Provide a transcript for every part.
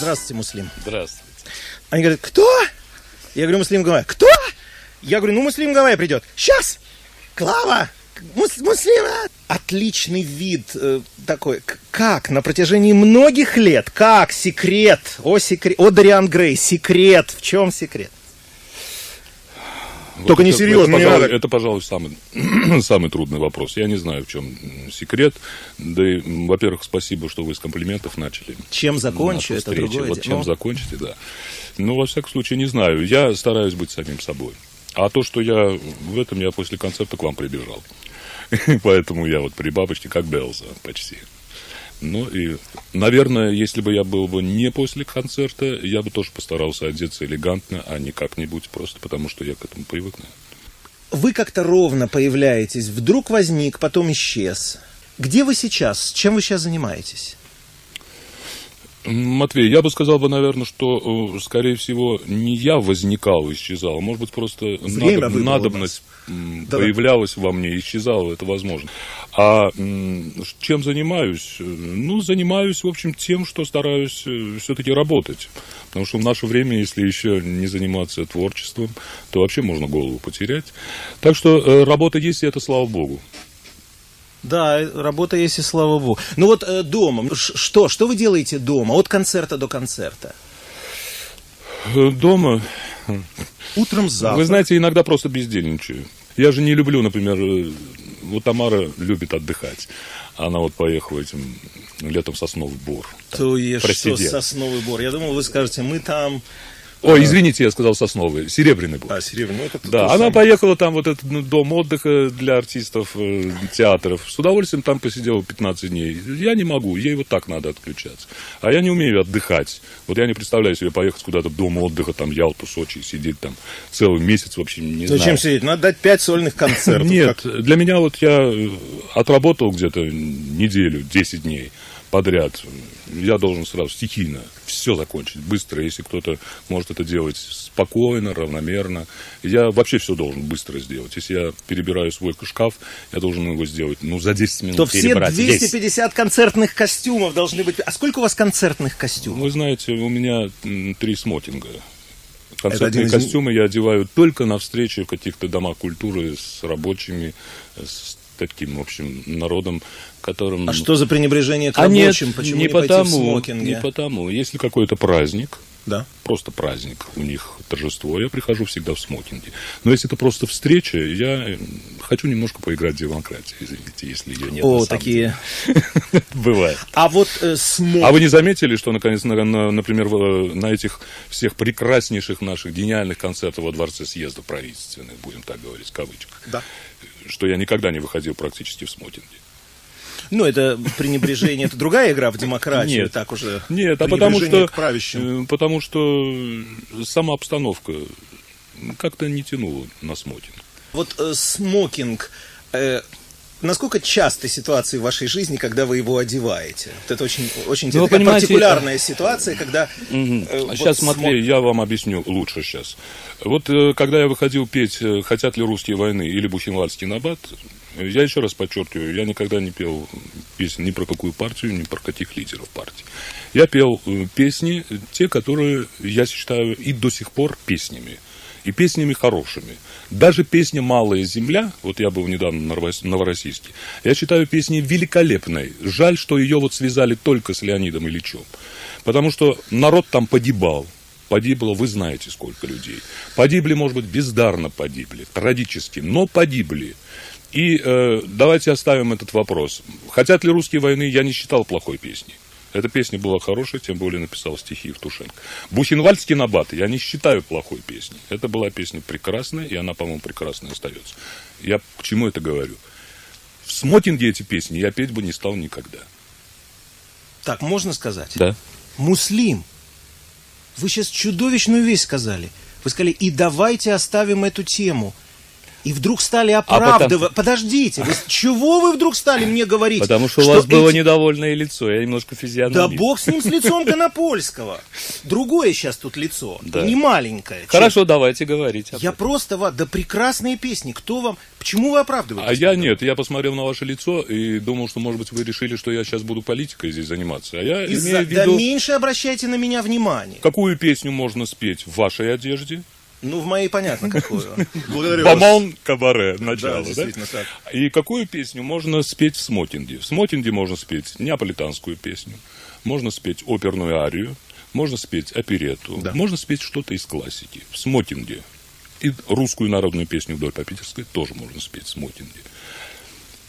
Здравствуйте, Муслим. Здравствуйте. Они говорят, кто? Я говорю, Муслим Гавай. Кто? Я говорю, ну Муслим Гавай придет. Сейчас! Клава! Мус Муслим! а!» Отличный вид э, такой. Как на протяжении многих лет? Как? Секрет. О, секрет. О, Дариан Грей. Секрет. В чем секрет? Вот Только не это- серьезно, Это, не пожалуй, надо. это, пожалуй, самый, самый трудный вопрос. Я не знаю, в чем секрет. Да и, во-первых, спасибо, что вы с комплиментов начали. Чем закончу, это другое Вот чем Ну. закончите, да. Ну, во всяком случае, не знаю. Я стараюсь быть самим собой. А то, что я в этом, я после концерта к вам прибежал. Поэтому я вот при бабочке как Белза почти. Ну и, наверное, если бы я был бы не после концерта, я бы тоже постарался одеться элегантно, а не как-нибудь, просто потому что я к этому привыкну. Вы как-то ровно появляетесь, вдруг возник, потом исчез. Где вы сейчас? Чем вы сейчас занимаетесь? Матвей, я бы сказал бы, наверное, что, э, скорее всего, не я возникал, исчезал, может быть, просто Время надоб- надобность Да-да. появлялась во мне, исчезала, это возможно. А чем занимаюсь? Э, Ну, занимаюсь, в общем, тем, что стараюсь все-таки работать. Потому что в наше время, если еще не заниматься творчеством, то вообще можно голову потерять. Так что э, работа есть, и это слава богу. Да, работа есть, и слава богу. Ну вот э, дома, что, что вы делаете дома, от концерта до концерта? Дома Утром завтрак. Вы знаете, иногда просто бездельничаю. Я же не люблю, например, э, вот Тамара любит отдыхать. Она вот поехала этим летом в Сосновый Бор. То и что сосновый бор? Я думал, вы скажете, мы там... Ой, извините, я сказал Сосновый, Серебряный Бор. А, серебряный, ну это то Да, она самое. поехала там вот этот ну, дом отдыха для артистов э, театров. С удовольствием там посидела 15 дней. Я не могу, ей вот так надо отключаться. А я не умею отдыхать. Вот я не представляю себе поехать куда-то в дом отдыха, там Ялту, Сочи, и сидеть там целый месяц вообще не знаю. Зачем сидеть? Надо дать пять сольных концертов. Нет, для меня вот я э, отработал где-то неделю, 10 дней подряд. Я должен сразу стихийно все закончить, быстро. Если кто-то может это делать спокойно, равномерно. Я вообще все должен быстро сделать. Если я перебираю свой шкаф, я должен его сделать, ну, за 10 минут То все перебрать весь. 250 концертных костюмов должны быть. А сколько у вас концертных костюмов? Вы знаете, у меня три смокинга. один Концертные из- костюмы я одеваю только на встречи в каких-то домах культуры с рабочими, с таким, в общем, народом, которым... А что за пренебрежение к А нет, рабочим? Почему не, не пойти в потому, смокинге? не потому. Если какой-то праздник, Да. просто праздник, у них торжество, я прихожу всегда в смокинге. Но если это просто встреча, я э, хочу немножко поиграть в демократию, извините, если ее нет. О, такие. Бывает. А вот э, смок... А вы не заметили, что, наконец, на- на- например, в- на этих всех прекраснейших наших гениальных концертах во Дворце съездов правительственных, будем так говорить, в кавычках, Да. что я никогда не выходил практически в смокинге. Ну, это пренебрежение, это другая игра в демократию, Нет. так уже. Нет, а потому что, э, потому что сама обстановка как-то не тянула на смокинг. Вот э, смокинг. э, насколько часто ситуации в вашей жизни, когда вы его одеваете? Вот это очень, очень Ну, такая партикулярная ситуация, когда. э, вот Сейчас, смок- Матвей, я вам объясню лучше сейчас. Вот э, когда я выходил петь э, «Хотят ли русские войны» или «Бухенвальский набат», я еще раз подчеркиваю, я никогда не пел песни ни про какую партию, ни про каких лидеров партии. Я пел э, песни, те, которые я считаю и до сих пор песнями. И песнями хорошими. Даже песня «Малая земля», вот я был недавно на Новороссийске, я считаю песней великолепной. Жаль, что ее вот связали только с Леонидом Ильичем. Потому что народ там погибал. Погибло, вы знаете, сколько людей. Погибли, может быть, бездарно погибли, трагически, но погибли. И э, давайте оставим этот вопрос. Хотят ли русские войны, я не считал плохой песней. Эта песня была хорошая, тем более написал стихи Евтушенко. Бухенвальский набат я не считаю плохой песней. Это была песня прекрасная, и она, по-моему, прекрасной остается. Я к чему это говорю? В смокинге эти песни я петь бы не стал никогда. Так, можно сказать? Да. Муслим. Вы сейчас чудовищную вещь сказали. Вы сказали, и давайте оставим эту тему. И вдруг стали оправдывать. Подождите, вы, чего вы вдруг стали мне говорить? Потому что, у вас было недовольное лицо, я немножко физиономист. Да бог с ним, с лицом Конопольского. Другое сейчас тут лицо, Да. не маленькое. Хорошо, давайте говорить. Я этом. просто, ва- да прекрасные песни, кто вам, почему вы оправдываетесь? А я нет, я посмотрел на ваше лицо и думал, что, может быть, вы решили, что я сейчас буду политикой здесь заниматься. А я Из-за- имею в Да виду, меньше обращайте на меня внимание. какую песню можно спеть в вашей одежде? Ну, в моей понятно, какую. Благодарю Бамон кабаре, начало, да? действительно так. И какую песню можно спеть в смокинге? В смокинге можно спеть неаполитанскую песню, можно спеть оперную арию, можно спеть оперету, Да. можно спеть что-то из классики в смокинге. И русскую народную песню вдоль по питерской тоже можно спеть в смокинге.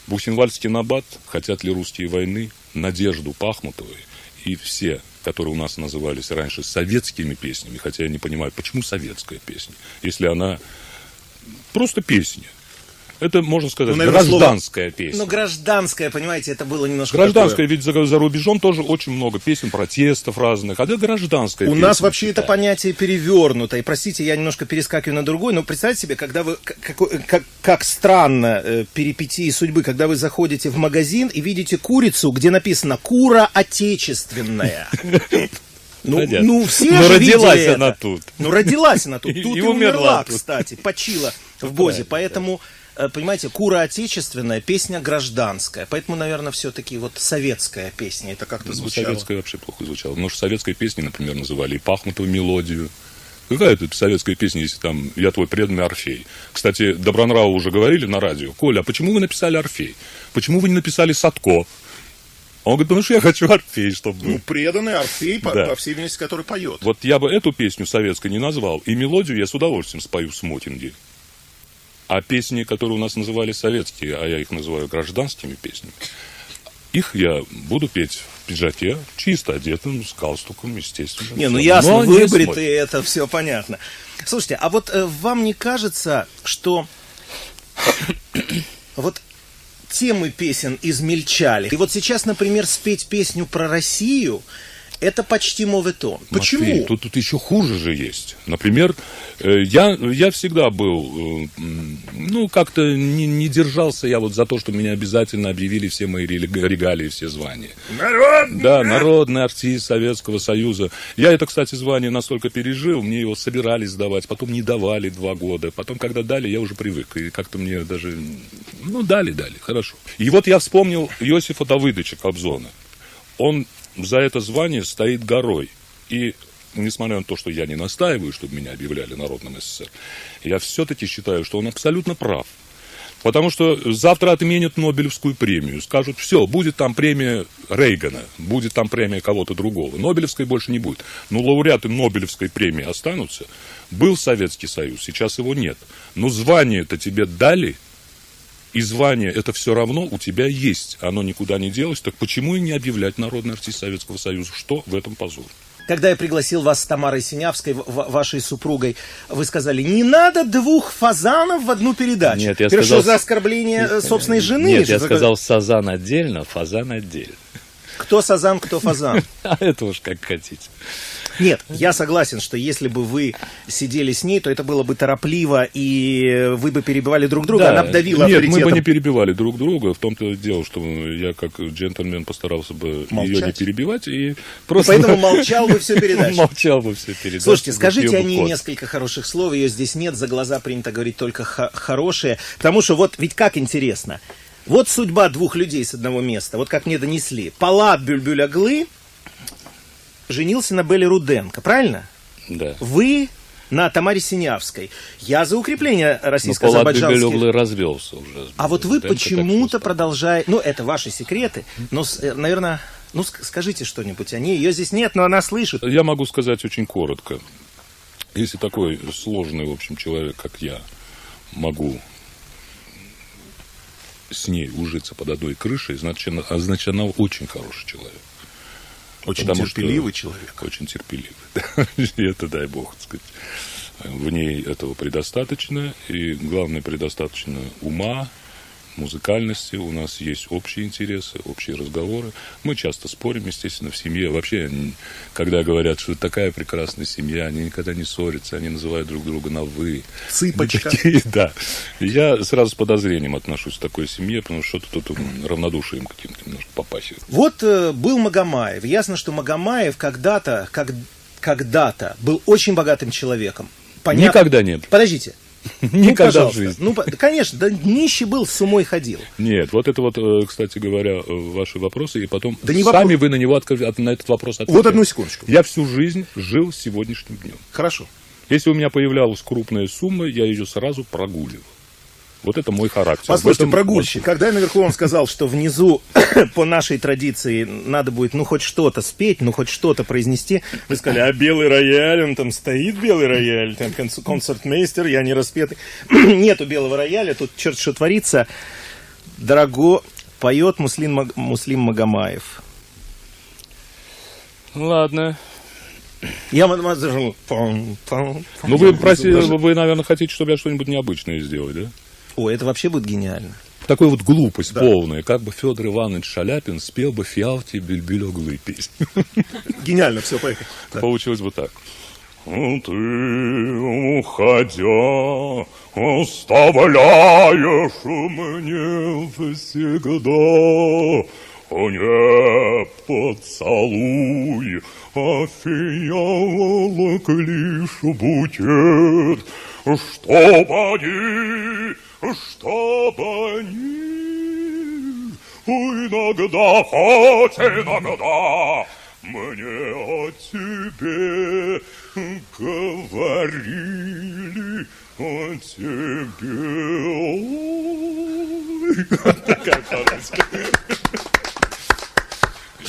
Бухенвальдский набат, хотят ли русские войны, Надежду Пахмутовой и все, которые у нас назывались раньше советскими песнями, хотя я не понимаю, почему советская песня, если она просто песня. Это, можно сказать, Ну, наверное, слово- гражданская песня. Ну, гражданское, понимаете, это было немножко Гражданская, такое. ведь за, за рубежом тоже очень много песен, протестов разных, а это гражданская У песня. нас вообще это Да. понятие перевернуто. И простите, я немножко перескакиваю на другой, но представьте себе, когда вы, к- какой- как, как странно э, перипетии судьбы, когда вы заходите в магазин и видите курицу, где написано «Кура отечественная». Ну, Понятно. ну, все Но же родилась видели она это. тут. Ну, родилась она тут. Тут и и, умерла тут. кстати, почила в Бозе. Поэтому, э, понимаете, кура отечественная, песня гражданская. Поэтому, наверное, все-таки вот советская песня. Это как-то Ну, звучало. советская вообще плохо звучала. Потому что советской песни, например, называли и Пахмутову мелодию. Какая это советская песня, если там «Я твой преданный Орфей»? Кстати, Добронраву уже говорили на радио. Коля, а почему вы написали Орфей? Почему вы не написали Садко? Он говорит, потому что я хочу Орфей, чтобы был. Ну, преданный Орфей, по, Да. по всей видимости, который поет. Вот я бы эту песню советской не назвал, и мелодию я с удовольствием спою в смокинге. А песни, которые у нас называли советские, а я их называю гражданскими песнями, их я буду петь в пиджаке, чисто одетым, с галстуком, естественно. Не, ну Всё. ясно, Но выбритые, это все понятно. Слушайте, а вот э, вам не кажется, что вот темы песен измельчали? И вот сейчас, например, спеть песню про Россию, это почти моветон. Матвей, Почему? Тут, тут еще хуже же есть. Например, э, я, я всегда был, э, ну, как-то не, не держался я вот за то, что меня обязательно объявили все мои регалии, все звания. Да, народный артист Советского Союза. Я это, кстати, звание настолько пережил, мне его собирались сдавать, потом не давали два года. Потом, когда дали, я уже привык. И как-то мне даже... Ну, дали, дали, хорошо. И вот я вспомнил Иосифа Давыдовича Кобзона. Он за это звание стоит горой. И несмотря на то, что я не настаиваю, чтобы меня объявляли народным СССР, я все-таки считаю, что он абсолютно прав. Потому что завтра отменят Нобелевскую премию. Скажут, все, будет там премия Рейгана, будет там премия кого-то другого. Нобелевской больше не будет. Но лауреаты Нобелевской премии останутся. Был Советский Союз, сейчас его нет. Но звание-то тебе дали, и звание это все равно у тебя есть. Оно никуда не делось. Так почему и не объявлять народный артист Советского Союза? Что в этом позор? Когда я пригласил вас с Тамарой Синявской, вашей супругой, вы сказали, не надо двух фазанов в одну передачу. Нет, я Теперь сказал- за оскорбление э, собственной жены? Нет, я такое? сказал сазан отдельно, фазан отдельно. Кто сазан, кто фазан. А это уж как хотите. Нет, я согласен, что если бы вы сидели с ней, то это было бы торопливо, и вы бы перебивали друг друга, она бы давила Нет, мы бы не перебивали друг друга. В том-то дело, что я как джентльмен постарался бы ее не Молчать. перебивать. И И просто Поэтому молчал бы всю передачу. Молчал бы все передачи. Слушайте, скажите о ней несколько хороших слов, ее здесь нет, за глаза принято говорить только хорошие, потому что вот ведь как интересно, вот судьба двух людей с одного места, вот как мне донесли. Палат Бюльбюляглы женился на Белле Руденко, правильно? Да. Вы на Тамаре Синявской. Я за укрепление Ну, российско-азербайджанских... Бюлёглы развелся уже. А вот вы почему-то продолжаете... Ну, это ваши секреты, но, э, наверное... Ну, ск- скажите что-нибудь о ней. Ее здесь нет, но она слышит. Я могу сказать очень коротко. Если такой сложный, в общем, человек, как я, могу с ней ужиться под одной крышей, значит, а значит, она очень хороший человек. Очень Потому что- терпеливый человек. Очень терпеливый. да. Это, дай бог, так сказать. В ней этого предостаточно. И, главное, предостаточно ума, музыкальности, у нас есть общие интересы, общие разговоры. Мы часто спорим, естественно, в семье. Вообще, они, когда говорят, что такая прекрасная семья, они никогда не ссорятся, они называют друг друга на «вы». Цыпочка. Такие, Да. Я сразу с подозрением отношусь к такой семье, потому что что-то тут равнодушием каким-то немножко попахивает. Вот э, был Магомаев. Ясно, что Магомаев когда-то, как, когда-то был очень богатым человеком. Понятно- Никогда не был. Ну, Никогда в жизни. Ну, по- конечно, да нищий был, с умой ходил. Нет, вот это вот, э, кстати говоря, э, ваши вопросы, и потом Да не сами вопрос. вы на него от- на этот вопрос отвечаете. Вот одну секундочку. Я всю жизнь жил сегодняшним днем. Хорошо. Если у меня появлялась крупная сумма, я ее сразу прогуливал. Вот это мой характер. Послушайте, этом- прогульщик, когда я наверху вам сказал, что внизу по нашей традиции надо будет, ну, хоть что-то спеть, ну, хоть что-то произнести, вы сказали, а белый рояль, он там стоит, белый рояль, там конц- концертмейстер, я не распетый. Нету белого рояля, тут черт что творится. Дорого поет Муслим, Маг- Муслим Магомаев. Ладно. Я мадемуазель. Ну, вы, проси- вы, наверное, хотите, чтобы я что-нибудь необычное сделал, да? О, это вообще будет гениально. Такой вот глупость полная, как бы Федор Иванович Шаляпин спел бы «Фиалти бельбюль оглы» песню. Гениально, все, поехали. Получилось бы так. Ты, уходя, оставляешь мне всегда не поцелуй, а фиалок лишь букет, чтоб они, чтоб они иногда, хоть иногда, мне о тебе говорили, о тебе.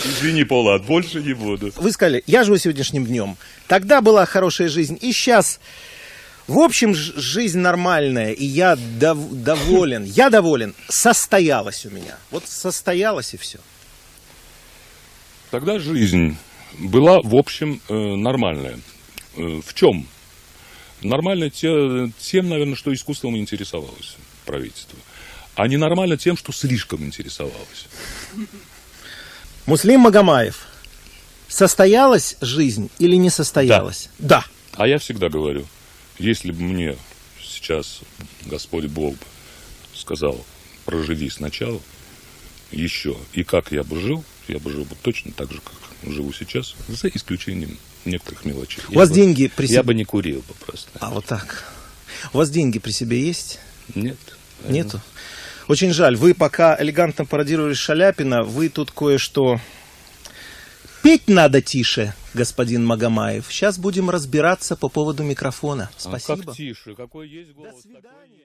Извини, Полад, больше не буду. Вы сказали, я живу сегодняшним днем. Тогда была хорошая жизнь, и сейчас... В общем, жизнь нормальная, и я дов- доволен. Я доволен. Состоялась у меня. Вот состоялась и все. Тогда жизнь была, в общем, э, нормальная. Э, В чем? Нормально те- тем, наверное, что искусством интересовалось правительство. А ненормально тем, что слишком интересовалось. Муслим Магомаев. Состоялась жизнь или не состоялась? Да. А я всегда говорю, если бы мне сейчас Господь Бог сказал, проживи сначала, еще, и как я бы жил, я бы жил бы точно так же, как живу сейчас, за исключением некоторых мелочей. У вас бы- деньги при себе... Я бы не курил бы просто. А вот так. У вас деньги при себе есть? Нет. Нету? Очень жаль. Вы пока элегантно пародировали Шаляпина, вы тут кое-что... Петь надо тише, господин Магомаев. Сейчас будем разбираться по поводу микрофона. А Спасибо. как тише, какой есть голос, До свидания.